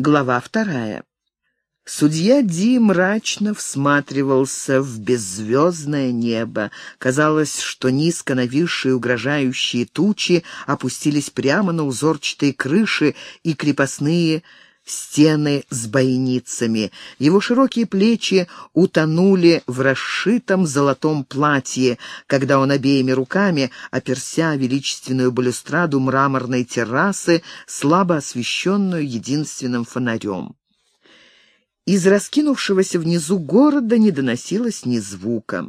Глава вторая. Судья Ди мрачно всматривался в беззвездное небо. Казалось, что низко нависшие угрожающие тучи опустились прямо на узорчатые крыши и крепостные стены с бойницами. Его широкие плечи утонули в расшитом золотом платье, когда он обеими руками, оперся величественную балюстраду мраморной террасы, слабо освещенную единственным фонарем. Из раскинувшегося внизу города не доносилось ни звука.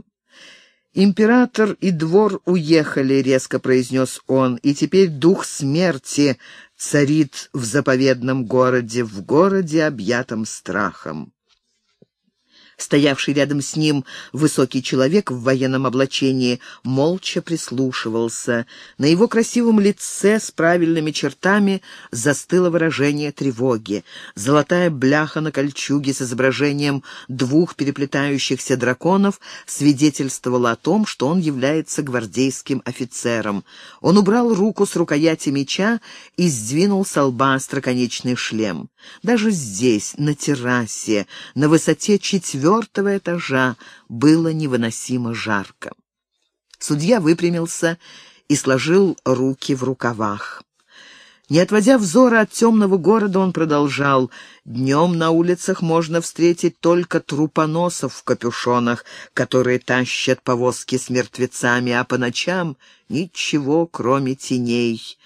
«Император и двор уехали», — резко произнес он, — «и теперь дух смерти царит в заповедном городе, в городе, объятом страхом. Стоявший рядом с ним высокий человек в военном облачении молча прислушивался. На его красивом лице с правильными чертами застыло выражение тревоги. Золотая бляха на кольчуге с изображением двух переплетающихся драконов свидетельствовала о том, что он является гвардейским офицером. Он убрал руку с рукояти меча и сдвинул с лба остроконечный шлем. Даже здесь, на террасе, на высоте четвертого, этажа было невыносимо жарко. Судья выпрямился и сложил руки в рукавах. Не отводя взора от темного города, он продолжал. Днем на улицах можно встретить только трупоносов в капюшонах, которые тащат повозки с мертвецами, а по ночам ничего, кроме теней.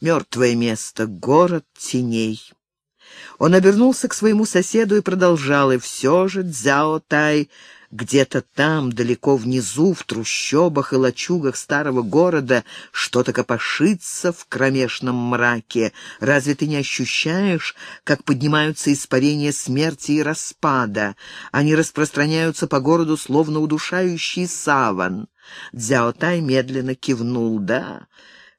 Мертвое место, город теней. Он обернулся к своему соседу и продолжал, и все же Цзяо Тай где-то там, далеко внизу, в трущобах и лачугах старого города, что-то копошится в кромешном мраке. Разве ты не ощущаешь, как поднимаются испарения смерти и распада? Они распространяются по городу, словно удушающий саван. Дзяо Тай медленно кивнул. «Да,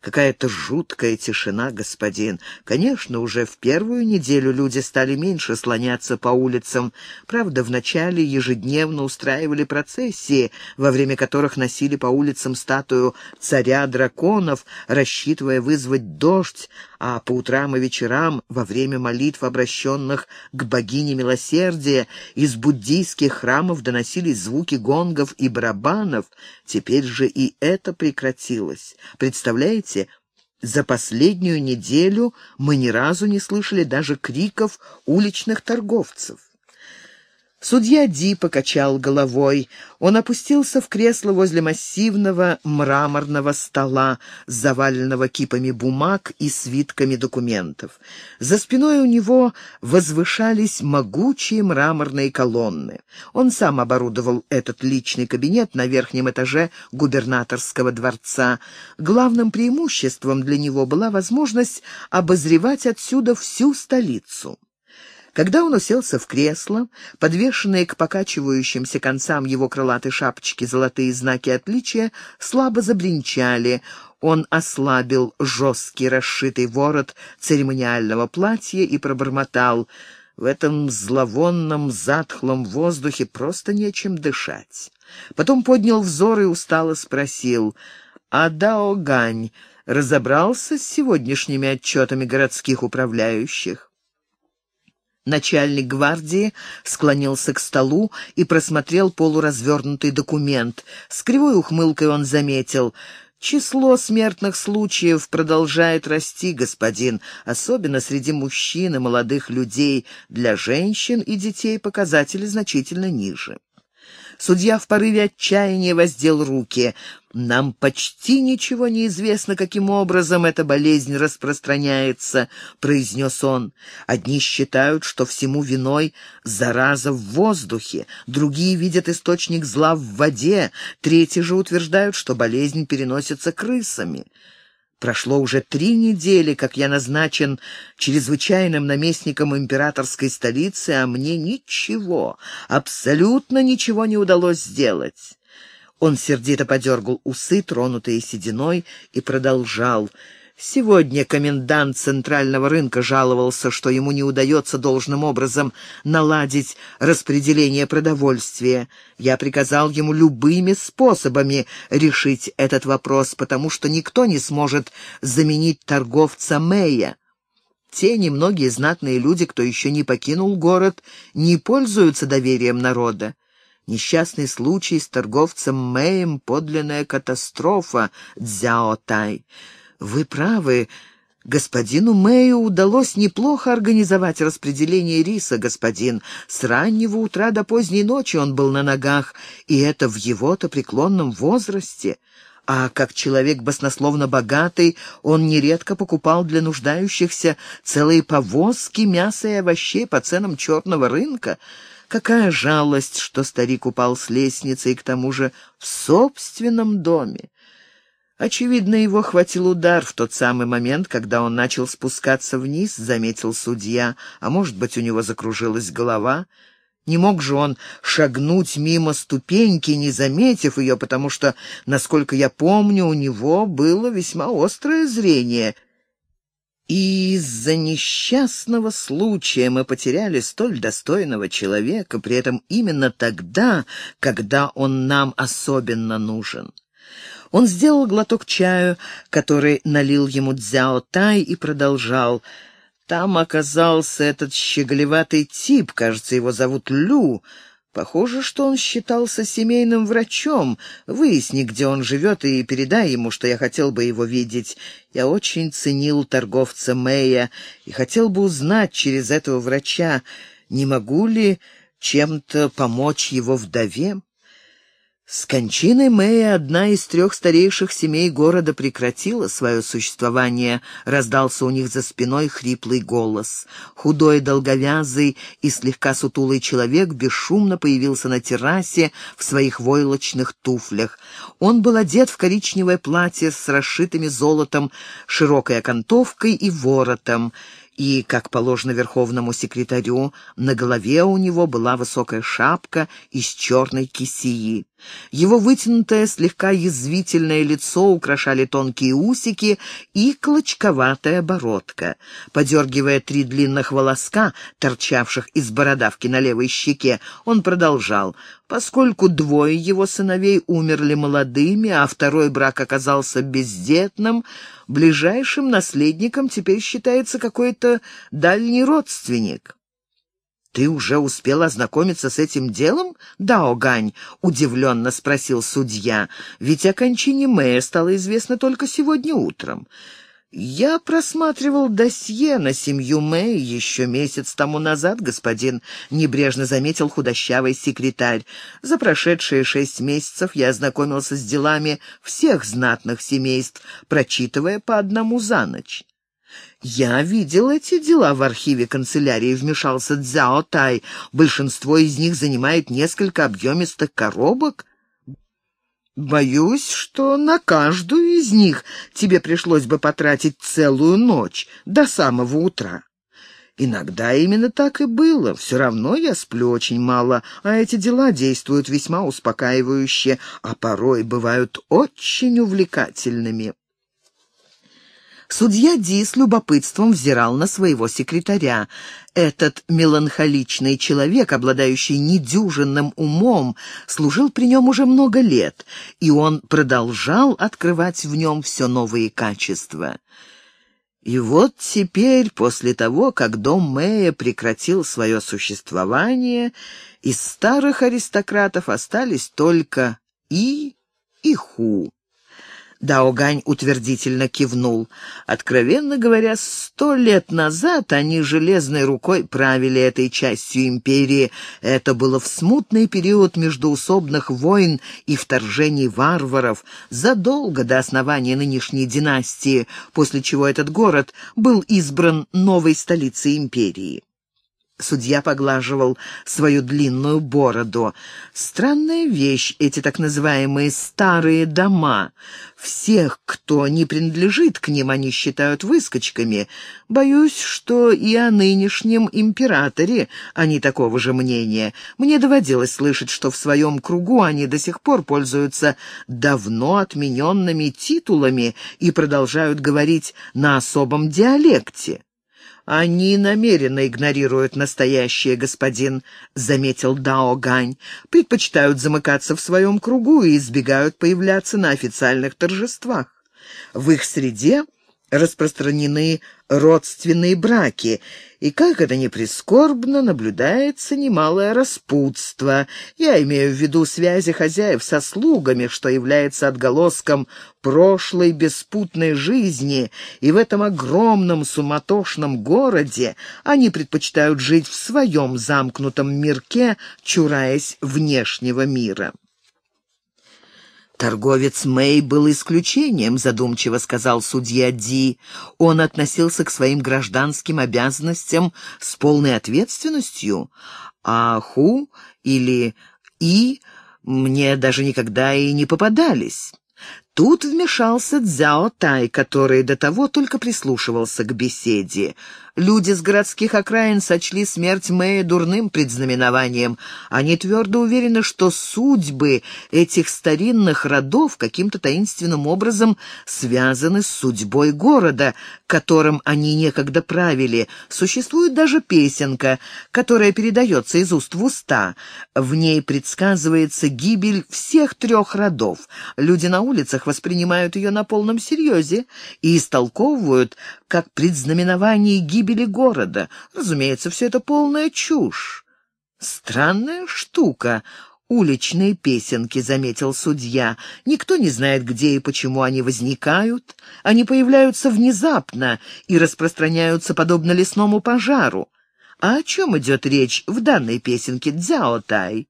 Какая-то жуткая тишина, господин. Конечно, уже в первую неделю люди стали меньше слоняться по улицам. Правда, вначале ежедневно устраивали процессии, во время которых носили по улицам статую царя драконов, рассчитывая вызвать дождь, а по утрам и вечерам, во время молитв, обращенных к богине милосердия, из буддийских храмов доносились звуки гонгов и барабанов. Теперь же и это прекратилось. Представляете, за последнюю неделю мы ни разу не слышали даже криков уличных торговцев. Судья Ди покачал головой. Он опустился в кресло возле массивного мраморного стола, заваленного кипами бумаг и свитками документов. За спиной у него возвышались могучие мраморные колонны. Он сам оборудовал этот личный кабинет на верхнем этаже губернаторского дворца. Главным преимуществом для него была возможность обозревать отсюда всю столицу. Когда он уселся в кресло, подвешенные к покачивающимся концам его крылатой шапочки золотые знаки отличия слабо забринчали. Он ослабил жесткий расшитый ворот церемониального платья и пробормотал «В этом зловонном затхлом воздухе просто нечем дышать». Потом поднял взор и устало спросил «А Дао Гань разобрался с сегодняшними отчетами городских управляющих?» Начальник гвардии склонился к столу и просмотрел полуразвернутый документ. С кривой ухмылкой он заметил — Число смертных случаев продолжает расти, господин, особенно среди мужчин и молодых людей. Для женщин и детей показатели значительно ниже. Судья в порыве отчаяния воздел руки. «Нам почти ничего не известно, каким образом эта болезнь распространяется», — произнес он. «Одни считают, что всему виной зараза в воздухе, другие видят источник зла в воде, третьи же утверждают, что болезнь переносится крысами». Прошло уже три недели, как я назначен чрезвычайным наместником императорской столицы, а мне ничего, абсолютно ничего не удалось сделать. Он сердито подергал усы, тронутые сединой, и продолжал — Сегодня комендант центрального рынка жаловался, что ему не удается должным образом наладить распределение продовольствия. Я приказал ему любыми способами решить этот вопрос, потому что никто не сможет заменить торговца Мэя. те немногие знатные люди, кто еще не покинул город, не пользуются доверием народа. Несчастный случай с торговцем Мэем — подлинная катастрофа, Дзяо Тай. Вы правы, господину Мэю удалось неплохо организовать распределение риса, господин. С раннего утра до поздней ночи он был на ногах, и это в его-то преклонном возрасте. А как человек баснословно богатый, он нередко покупал для нуждающихся целые повозки мяса и овощей по ценам черного рынка. Какая жалость, что старик упал с лестницы и к тому же в собственном доме. Очевидно, его хватил удар в тот самый момент, когда он начал спускаться вниз, заметил судья, а может быть, у него закружилась голова. Не мог же он шагнуть мимо ступеньки, не заметив ее, потому что, насколько я помню, у него было весьма острое зрение, и из-за несчастного случая мы потеряли столь достойного человека, при этом именно тогда, когда он нам особенно нужен. Он сделал глоток чаю, который налил ему Дзяо Тай, и продолжал. Там оказался этот щеголеватый тип, кажется, его зовут Лю, Похоже, что он считался семейным врачом. Выясни, где он живет, и передай ему, что я хотел бы его видеть. Я очень ценил торговца Мэя и хотел бы узнать через этого врача, не могу ли чем-то помочь его вдове. С кончиной Мэя одна из трех старейших семей города прекратила свое существование, раздался у них за спиной хриплый голос. Худой, долговязый и слегка сутулый человек бесшумно появился на террасе в своих войлочных туфлях. Он был одет в коричневое платье с расшитыми золотом, широкой окантовкой и воротом и, как положено верховному секретарю, на голове у него была высокая шапка из черной кисии. Его вытянутое, слегка язвительное лицо украшали тонкие усики и клочковатая бородка. Подергивая три длинных волоска, торчавших из бородавки на левой щеке, он продолжал. Поскольку двое его сыновей умерли молодыми, а второй брак оказался бездетным, ближайшим наследником теперь считается какой-то дальний родственник. «Ты уже успел ознакомиться с этим делом, Дао Гань?» — удивленно спросил судья. «Ведь о кончине Мэя стало известно только сегодня утром. «Я просматривал досье на семью Мэй еще месяц тому назад, господин», — небрежно заметил худощавый секретарь. «За прошедшие шесть месяцев я ознакомился с делами всех знатных семейств, прочитывая по одному за ночь». «Я видел эти дела в архиве канцелярии», — вмешался Цзяо Тай. «Большинство из них занимает несколько объемистых коробок». Боюсь, что на каждую из них тебе пришлось бы потратить целую ночь до самого утра. Иногда именно так и было. Все равно я сплю очень мало, а эти дела действуют весьма успокаивающе, а порой бывают очень увлекательными. Судья Ди с любопытством взирал на своего секретаря. Этот меланхоличный человек, обладающий недюжинным умом, служил при нем уже много лет, и он продолжал открывать в нем все новые качества. И вот теперь, после того, как дом Мэя прекратил свое существование, из старых аристократов остались только И и Ху. Даогань утвердительно кивнул. Откровенно говоря, сто лет назад они железной рукой правили этой частью империи. Это было в смутный период междуусобных войн и вторжений варваров, задолго до основания нынешней династии, после чего этот город был избран новой столицей империи. Судья поглаживал свою длинную бороду. Странная вещь эти так называемые «старые дома». Всех, кто не принадлежит к ним, они считают выскочками. Боюсь, что и о нынешнем императоре они такого же мнения. Мне доводилось слышать, что в своем кругу они до сих пор пользуются давно отмененными титулами и продолжают говорить на особом диалекте. «Они намеренно игнорируют настоящее, господин», — заметил Дао Гань. «Предпочитают замыкаться в своем кругу и избегают появляться на официальных торжествах. В их среде распространены родственные браки, и, как это ни прискорбно, наблюдается немалое распутство. Я имею в виду связи хозяев со слугами, что является отголоском прошлой беспутной жизни, и в этом огромном суматошном городе они предпочитают жить в своем замкнутом мирке, чураясь внешнего мира. «Торговец Мэй был исключением», — задумчиво сказал судья Ди. «Он относился к своим гражданским обязанностям с полной ответственностью, а Ху или И мне даже никогда и не попадались». Тут вмешался Цзяо Тай, который до того только прислушивался к беседе. Люди с городских окраин сочли смерть Мэя дурным предзнаменованием. Они твердо уверены, что судьбы этих старинных родов каким-то таинственным образом связаны с судьбой города, которым они некогда правили. Существует даже песенка, которая передается из уст в уста. В ней предсказывается гибель всех трех родов. Люди на улицах воспринимают ее на полном серьезе и истолковывают как предзнаменование гибели города. Разумеется, все это полная чушь. Странная штука. «Уличные песенки», — заметил судья. «Никто не знает, где и почему они возникают. Они появляются внезапно и распространяются подобно лесному пожару. А о чем идет речь в данной песенке «Дзяо Тай»?»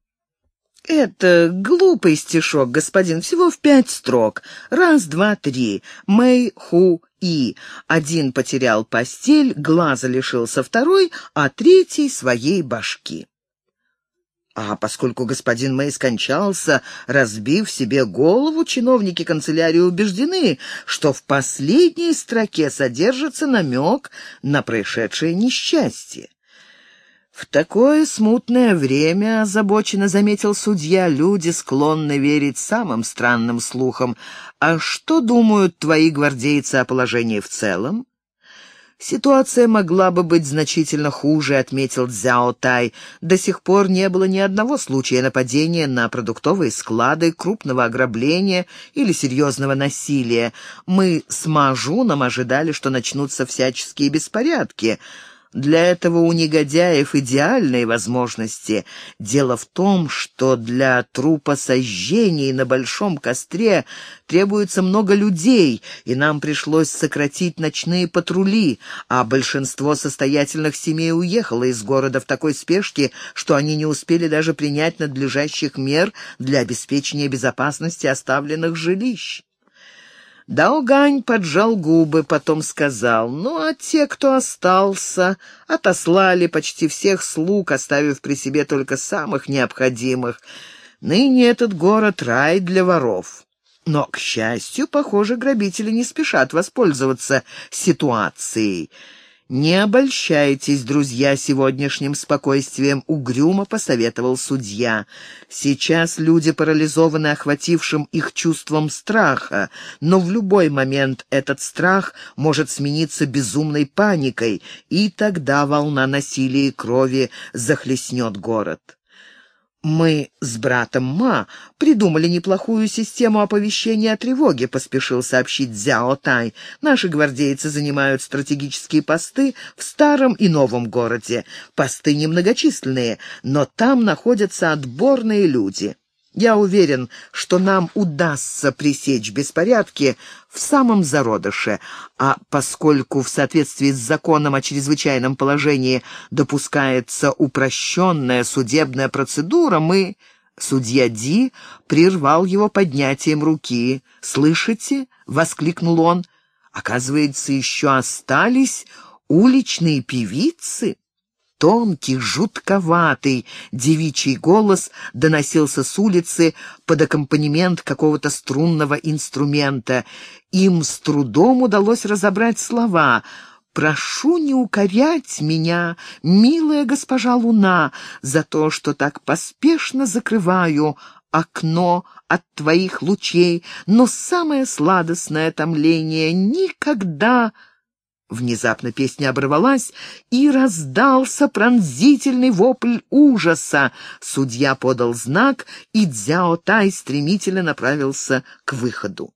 «Это глупый стишок, господин, всего в пять строк. Раз, два, три. Мэй, ху, и. Один потерял постель, глаза лишился второй, а третий — своей башки». А поскольку господин Мэй скончался, разбив себе голову, чиновники канцелярии убеждены, что в последней строке содержится намек на происшедшее несчастье. В такое смутное время, озабоченно заметил судья, люди склонны верить самым странным слухам. А что думают твои гвардейцы о положении в целом? Ситуация могла бы быть значительно хуже, отметил Цзяо Тай. До сих пор не было ни одного случая нападения на продуктовые склады, крупного ограбления или серьезного насилия. Мы с Мажуном ожидали, что начнутся всяческие беспорядки. Для этого у негодяев идеальные возможности. Дело в том, что для трупа сожжений на большом костре требуется много людей, и нам пришлось сократить ночные патрули, а большинство состоятельных семей уехало из города в такой спешке, что они не успели даже принять надлежащих мер для обеспечения безопасности оставленных жилищ. Даогань поджал губы, потом сказал, «Ну, а те, кто остался, отослали почти всех слуг, оставив при себе только самых необходимых. Ныне этот город — рай для воров». Но, к счастью, похоже, грабители не спешат воспользоваться ситуацией. «Не обольщайтесь, друзья, сегодняшним спокойствием», — угрюмо посоветовал судья. «Сейчас люди парализованы охватившим их чувством страха, но в любой момент этот страх может смениться безумной паникой, и тогда волна насилия и крови захлестнет город». «Мы с братом Ма придумали неплохую систему оповещения о тревоге», — поспешил сообщить Цзяо Тай. «Наши гвардейцы занимают стратегические посты в старом и новом городе. Посты немногочисленные, но там находятся отборные люди». Я уверен, что нам удастся пресечь беспорядки в самом зародыше, а поскольку в соответствии с законом о чрезвычайном положении допускается упрощенная судебная процедура, мы... Судья Ди прервал его поднятием руки. «Слышите?» — воскликнул он. «Оказывается, еще остались уличные певицы». Тонкий, жутковатый девичий голос доносился с улицы под аккомпанемент какого-то струнного инструмента. Им с трудом удалось разобрать слова «Прошу не укорять меня, милая госпожа Луна, за то, что так поспешно закрываю окно от твоих лучей, но самое сладостное томление никогда...» Внезапно песня оборвалась, и раздался пронзительный вопль ужаса. Судья подал знак, и Дзяо Тай стремительно направился к выходу.